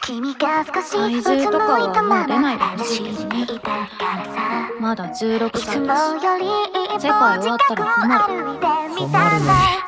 体重とかはもう出ないかもしれないまだ16歳です。世界終わったら困る。困るね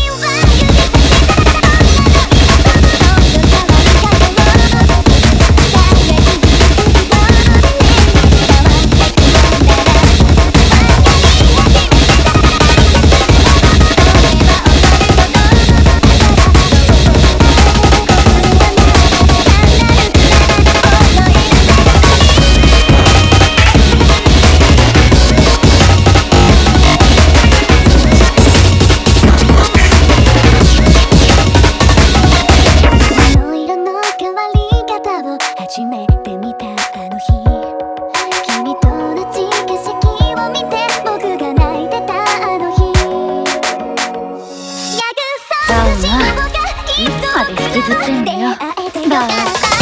はいつまで引きずってんだよ。バカ